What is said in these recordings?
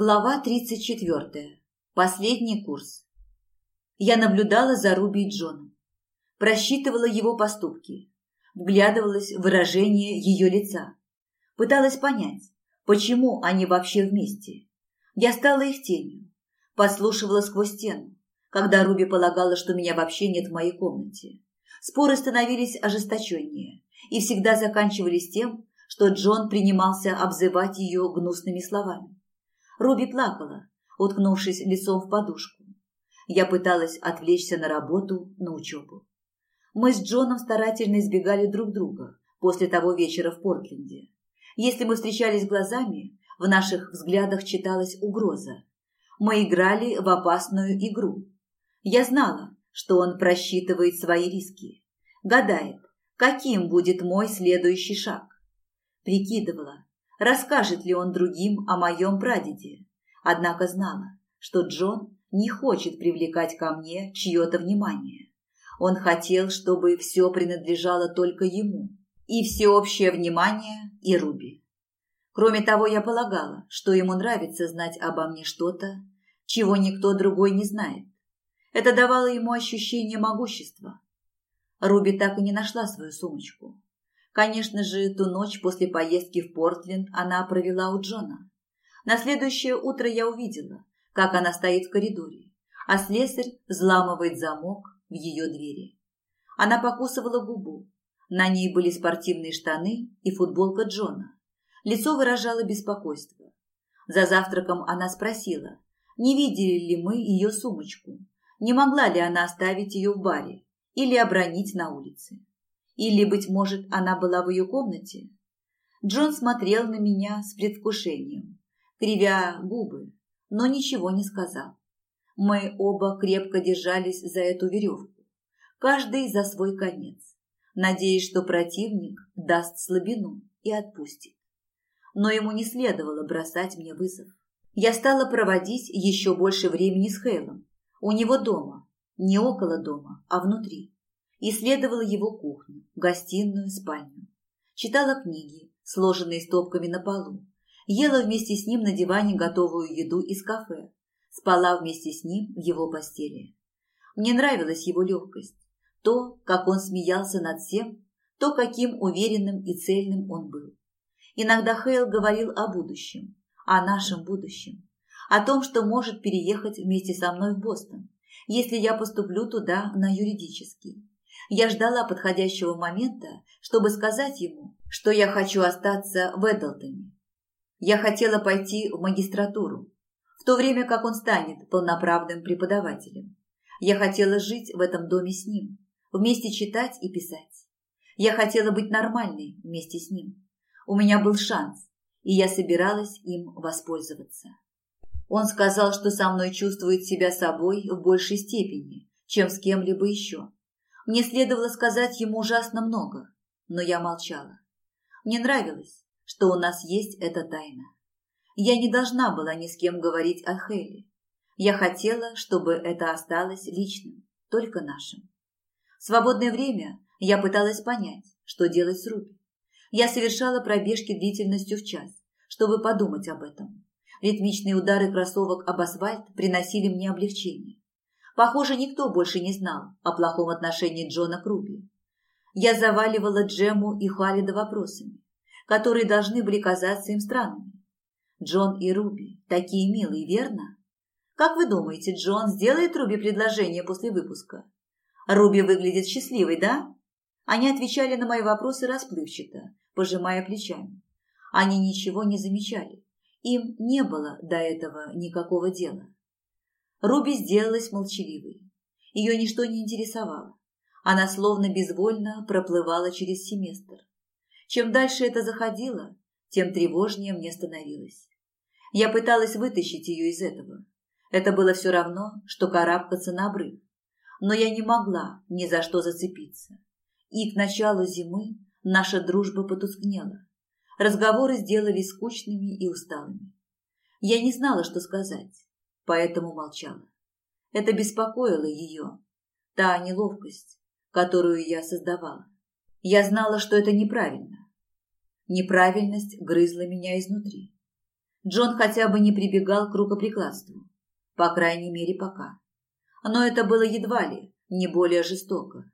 Глава 34. Последний курс. Я наблюдала за Руби и Джоном. Просчитывала его поступки. Вглядывалась в выражение ее лица. Пыталась понять, почему они вообще вместе. Я стала их тенью. Подслушивала сквозь стену, когда Руби полагала, что меня вообще нет в моей комнате. Споры становились ожесточеннее и всегда заканчивались тем, что Джон принимался обзывать ее гнусными словами. Руби плакала, уткнувшись лицом в подушку. Я пыталась отвлечься на работу, на учебу. Мы с Джоном старательно избегали друг друга после того вечера в Портленде. Если мы встречались глазами, в наших взглядах читалась угроза. Мы играли в опасную игру. Я знала, что он просчитывает свои риски, гадает, каким будет мой следующий шаг. Прикидывала, расскажет ли он другим о моем прадеде. Однако знала, что Джон не хочет привлекать ко мне чье-то внимание. Он хотел, чтобы все принадлежало только ему. И всеобщее внимание, и Руби. Кроме того, я полагала, что ему нравится знать обо мне что-то, чего никто другой не знает. Это давало ему ощущение могущества. Руби так и не нашла свою сумочку. Конечно же, ту ночь после поездки в Портленд она провела у Джона. На следующее утро я увидела, как она стоит в коридоре, а слесарь взламывает замок в ее двери. Она покусывала губу. На ней были спортивные штаны и футболка Джона. Лицо выражало беспокойство. За завтраком она спросила, не видели ли мы ее сумочку, не могла ли она оставить ее в баре или обронить на улице. Или, быть может, она была в ее комнате? Джон смотрел на меня с предвкушением, кривя губы, но ничего не сказал. Мы оба крепко держались за эту веревку, каждый за свой конец, надеясь, что противник даст слабину и отпустит. Но ему не следовало бросать мне вызов. Я стала проводить еще больше времени с Хейлом, у него дома, не около дома, а внутри исследовала его кухню, гостиную, спальню. Читала книги, сложенные стопками на полу. Ела вместе с ним на диване готовую еду из кафе. Спала вместе с ним в его постели. Мне нравилась его легкость. То, как он смеялся над всем, то, каким уверенным и цельным он был. Иногда Хейл говорил о будущем, о нашем будущем, о том, что может переехать вместе со мной в Бостон, если я поступлю туда на юридический. Я ждала подходящего момента, чтобы сказать ему, что я хочу остаться в Эдлтоне. Я хотела пойти в магистратуру, в то время как он станет полноправным преподавателем. Я хотела жить в этом доме с ним, вместе читать и писать. Я хотела быть нормальной вместе с ним. У меня был шанс, и я собиралась им воспользоваться. Он сказал, что со мной чувствует себя собой в большей степени, чем с кем-либо еще. Мне следовало сказать ему ужасно много, но я молчала. Мне нравилось, что у нас есть эта тайна. Я не должна была ни с кем говорить о Хеле. Я хотела, чтобы это осталось личным, только нашим. В свободное время я пыталась понять, что делать с Руби. Я совершала пробежки длительностью в час, чтобы подумать об этом. Ритмичные удары кроссовок об асфальт приносили мне облегчение. Похоже, никто больше не знал о плохом отношении Джона к Руби. Я заваливала Джему и Халида вопросами, которые должны были казаться им странными. Джон и Руби такие милые, верно? Как вы думаете, Джон сделает Руби предложение после выпуска? Руби выглядит счастливой, да? Они отвечали на мои вопросы расплывчато, пожимая плечами. Они ничего не замечали. Им не было до этого никакого дела. Руби сделалась молчаливой. Ее ничто не интересовало. Она словно безвольно проплывала через семестр. Чем дальше это заходило, тем тревожнее мне становилось. Я пыталась вытащить ее из этого. Это было все равно, что карабкаться на обрыв. Но я не могла ни за что зацепиться. И к началу зимы наша дружба потускнела. Разговоры сделались скучными и усталыми. Я не знала, что сказать поэтому молчала. Это беспокоило ее, та неловкость, которую я создавала. Я знала, что это неправильно. Неправильность грызла меня изнутри. Джон хотя бы не прибегал к рукоприкладству. По крайней мере, пока. Но это было едва ли, не более жестоко.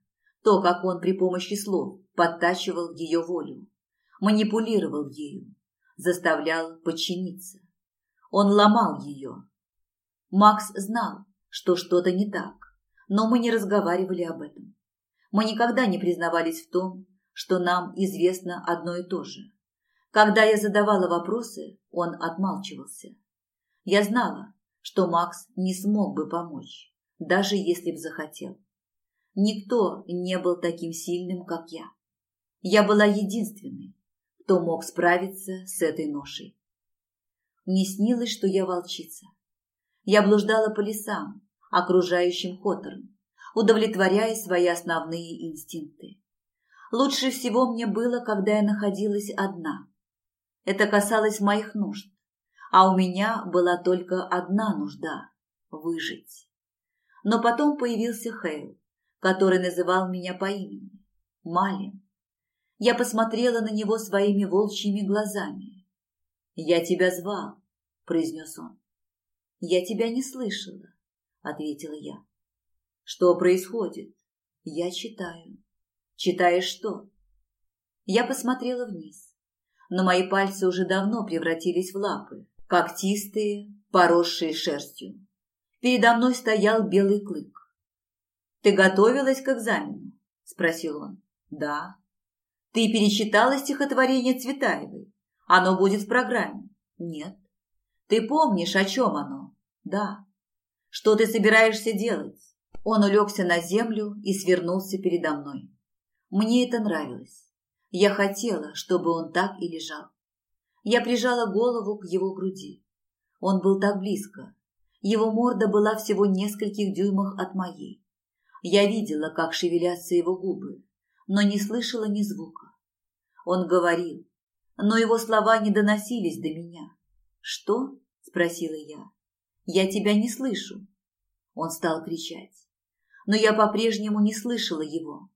То, как он при помощи слов подтачивал ее волю, манипулировал ею, заставлял подчиниться. Он ломал ее. Макс знал, что что-то не так, но мы не разговаривали об этом. Мы никогда не признавались в том, что нам известно одно и то же. Когда я задавала вопросы, он отмалчивался. Я знала, что Макс не смог бы помочь, даже если б захотел. Никто не был таким сильным, как я. Я была единственной, кто мог справиться с этой ношей. Мне снилось, что я волчица. Я блуждала по лесам, окружающим Хоторн, удовлетворяя свои основные инстинкты. Лучше всего мне было, когда я находилась одна. Это касалось моих нужд, а у меня была только одна нужда – выжить. Но потом появился Хейл, который называл меня по имени – Малин. Я посмотрела на него своими волчьими глазами. «Я тебя звал», – произнес он. «Я тебя не слышала», – ответила я. Что происходит? Я читаю. Читаешь что? Я посмотрела вниз. Но мои пальцы уже давно превратились в лапы, когтистые, поросшие шерстью. Передо мной стоял белый клык. «Ты готовилась к экзамену?» – спросил он. «Да». «Ты перечитала стихотворение Цветаевой? Оно будет в программе?» «Нет». «Ты помнишь, о чем оно?» «Да». «Что ты собираешься делать?» Он улегся на землю и свернулся передо мной. Мне это нравилось. Я хотела, чтобы он так и лежал. Я прижала голову к его груди. Он был так близко. Его морда была всего в нескольких дюймах от моей. Я видела, как шевелятся его губы, но не слышала ни звука. Он говорил, но его слова не доносились до меня. «Что?» – спросила я. «Я тебя не слышу». Он стал кричать но я по-прежнему не слышала его.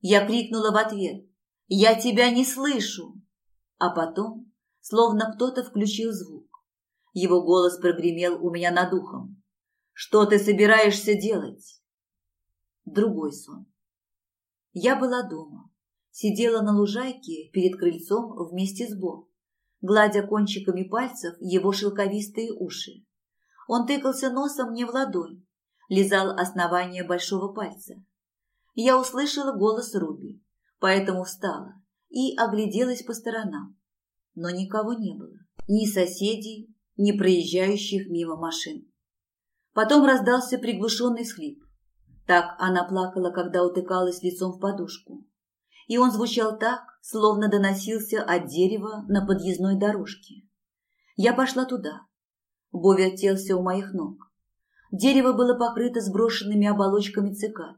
Я крикнула в ответ «Я тебя не слышу!» А потом, словно кто-то включил звук, его голос прогремел у меня над ухом. «Что ты собираешься делать?» Другой сон. Я была дома, сидела на лужайке перед крыльцом вместе с Бо, гладя кончиками пальцев его шелковистые уши. Он тыкался носом мне в ладонь, лизал основание большого пальца. Я услышала голос Руби, поэтому встала и огляделась по сторонам. Но никого не было. Ни соседей, ни проезжающих мимо машин. Потом раздался приглушенный схлип. Так она плакала, когда утыкалась лицом в подушку. И он звучал так, словно доносился от дерева на подъездной дорожке. Я пошла туда. Бо вертелся у моих ног. Дерево было покрыто сброшенными оболочками цикад.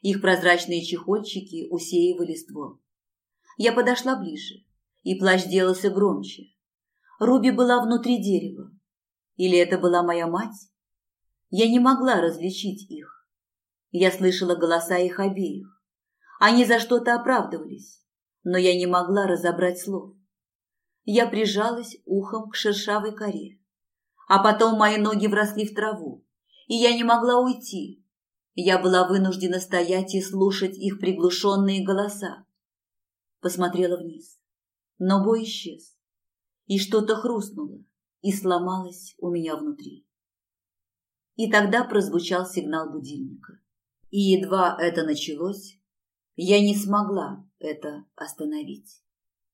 Их прозрачные чехольчики усеивали ствол. Я подошла ближе, и плащ делался громче. Руби была внутри дерева. Или это была моя мать? Я не могла различить их. Я слышала голоса их обеих. Они за что-то оправдывались, но я не могла разобрать слов. Я прижалась ухом к шершавой коре. А потом мои ноги вросли в траву, и я не могла уйти. Я была вынуждена стоять и слушать их приглушенные голоса. Посмотрела вниз, но бой исчез, и что-то хрустнуло и сломалось у меня внутри. И тогда прозвучал сигнал будильника. И едва это началось, я не смогла это остановить.